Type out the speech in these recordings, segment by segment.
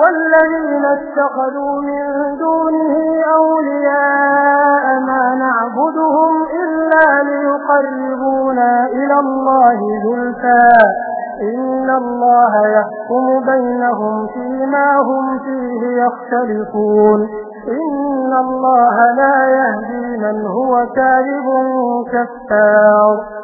والذين اتخذوا من دونه أولياء ما نعبدهم إلا ليقربونا إلى الله ذلفا إن الله يحكم بينهم فيما هم فيه يختلفون. إن الله لا يهدي من هو كاذب كفار.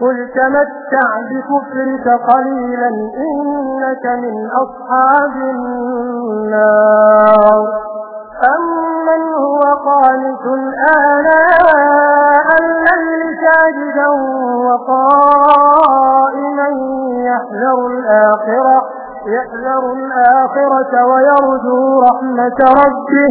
قل تمتع بكفرك قليلا إنك من أصحاب النار. أمن هو قانت آلاء الليل ساجدا وقائما يحذر الآخرة يحذر الآخرة ويرجو رحمة ربه.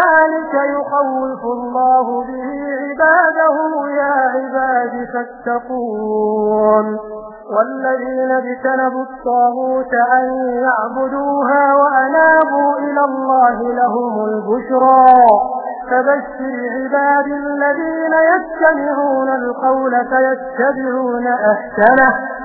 ذلك يخوف الله به عباده يا عباد فاتقون. والذين اجتنبوا الطاغوت أن يعبدوها وأنابوا إلى الله لهم البشرى. فبشر عباد الذين يستمعون القول فيتبعون أحسنه.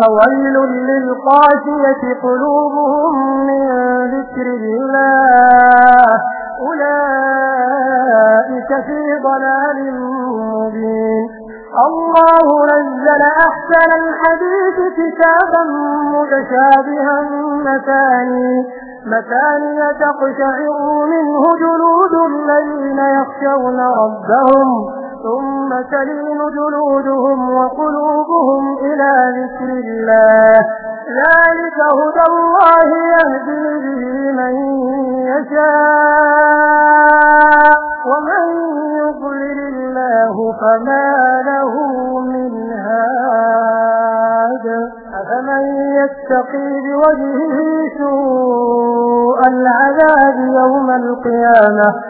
فويل للقاسية قلوبهم من ذكر الله. أولئك في ضلال مبين. الله نزل أحسن الحديث كتابا متشابها مثاني. مثاني تقشعر منه جلود الذين يخشون ربهم. ثم تلين جلودهم وقلوبهم إلى ذكر الله ذلك هدى الله يهدي به من يشاء ومن يضلل الله فما له من هاد أفمن يتقي بوجهه سوء العذاب يوم القيامة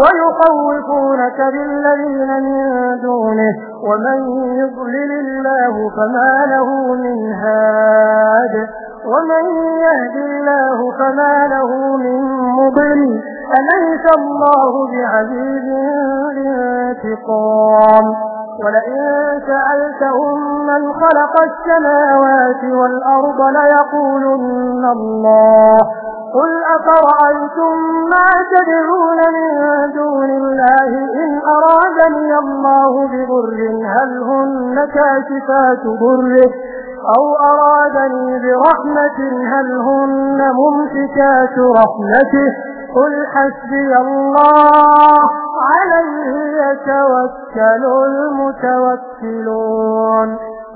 ويخوفونك بالذين من دونه ومن يضلل الله فما له من هاد ومن يهد الله فما له من مضل. أليس الله بعزيز لانتقام ولئن سألتهم من خلق السماوات والأرض ليقولن الله. قل أفرأيتم ما تدعون من دون الله إن أرادني الله بضر هل هن كاشفات ضره؟ أو أرادني برحمة هل هن ممسكات رحمته؟ قل حسبي الله عليه يتوكل المتوكلون.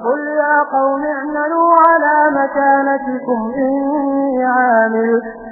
قل يا قوم اعملوا على مكانتكم إني عامل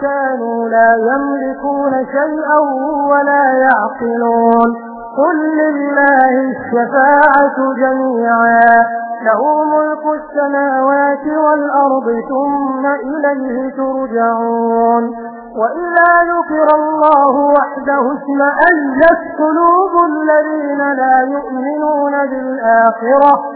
كانوا لا يملكون شيئا ولا يعقلون. قل لله الشفاعة جميعا. له ملك السماوات والأرض ثم إليه ترجعون. وإذا ذكر الله وحده اسمألت قلوب الذين لا يؤمنون بالآخرة؟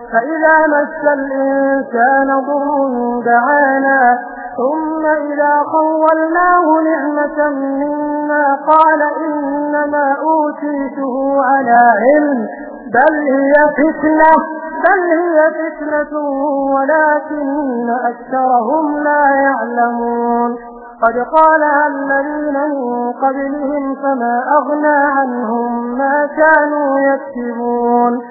فإذا مس الإنسان ضر دعانا ثم إذا خولناه نعمة منا قال إنما أوتيته على علم بل هي فتنة بل هي فتنة ولكن أكثرهم لا يعلمون. قد قالها الذين من قبلهم فما أغنى عنهم ما كانوا يكسبون.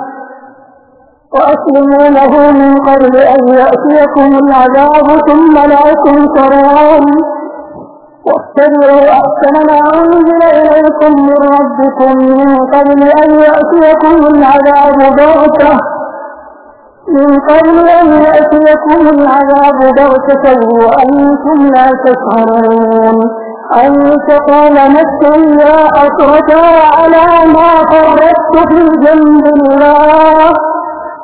وأسلموا له من قبل أن يأتيكم العذاب ثم لا تنصرون. واتبعوا أحسن ما أنزل إليكم من ربكم من قبل أن يأتيكم العذاب بغتة. من قبل أن يأتيكم العذاب بغتة وأنتم لا تشعرون أن تقول نفس يا أسرتا على ما فرطت في جنب الله.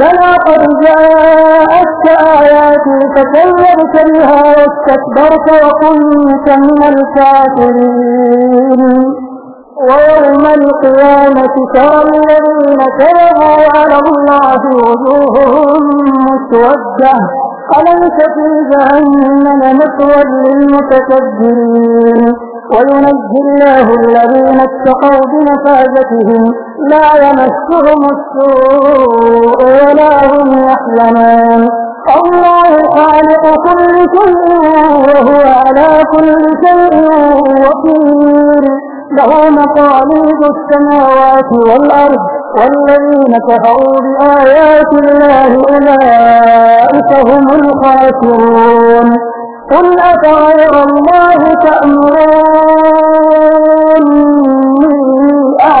بلى قد جاءتك آياتي فكذبت بها واستكبرت وكنت من الكافرين. ويوم القيامة ترى الذين كذبوا على الله وجوههم مسودة. أليس في جهنم مثوى للمتكبرين؟ وينجي الله الذين اتقوا بمفازتهم. لا يمسهم السوء ولا هم يحزنون. الله خالق كل شيء وهو على كل شيء وكيل له مقاليد السماوات والأرض والذين كفروا بآيات الله أولئك هم الخاسرون. قل أفغير الله تأمروني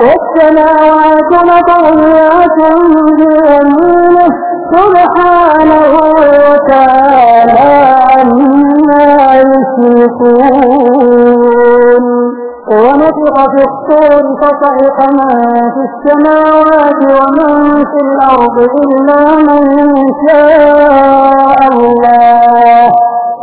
والسماوات مطويات بيمينه سبحانه وتعالى عما يشركون. ونفخ في الصور فصعق من في السماوات ومن في الأرض إلا من شاء الله.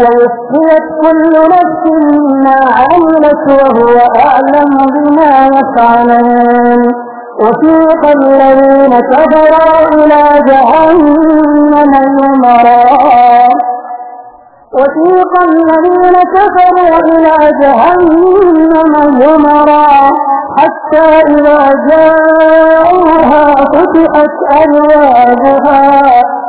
ووفيت كل نفس ما عملت وهو أعلم بما يفعلون. وسيق الذين كفروا إلى جهنم يمرا وسيق الذين كفروا إلى جهنم يمرا حتى إذا جاءوها فتحت أبوابها.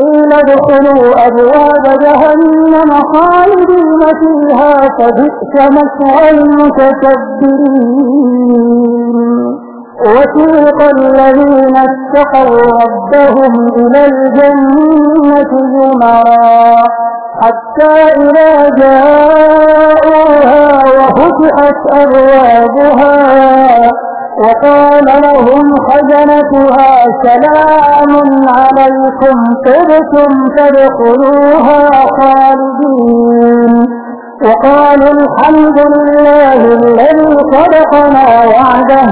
قيل ادخلوا أبواب جهنم خالدين فيها فبئس مثوى المتكبرين. وسيق الذين اتقوا ربهم إلى الجنة زمرا حتى إذا جاءوها وفتحت أبوابها وقال لهم خزنتها سلام عليكم طبتم فادخلوها خالدين. وقالوا الحمد لله الذي صدقنا وعده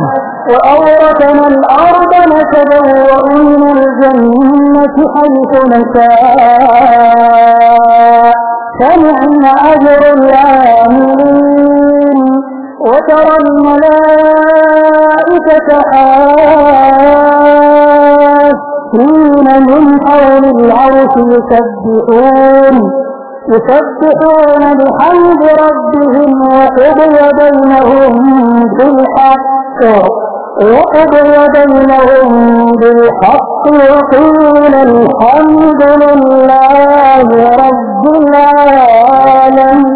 وأورثنا الأرض نتبوأ من الجنة حيث نشاء. فنعم أجر العاملين وترى الملائكة حافين من حول العرش يسبحون يسبحون بحمد ربهم وقضي بينهم بالحق وقضي بينهم بالحق وقيل الحمد لله رب العالمين.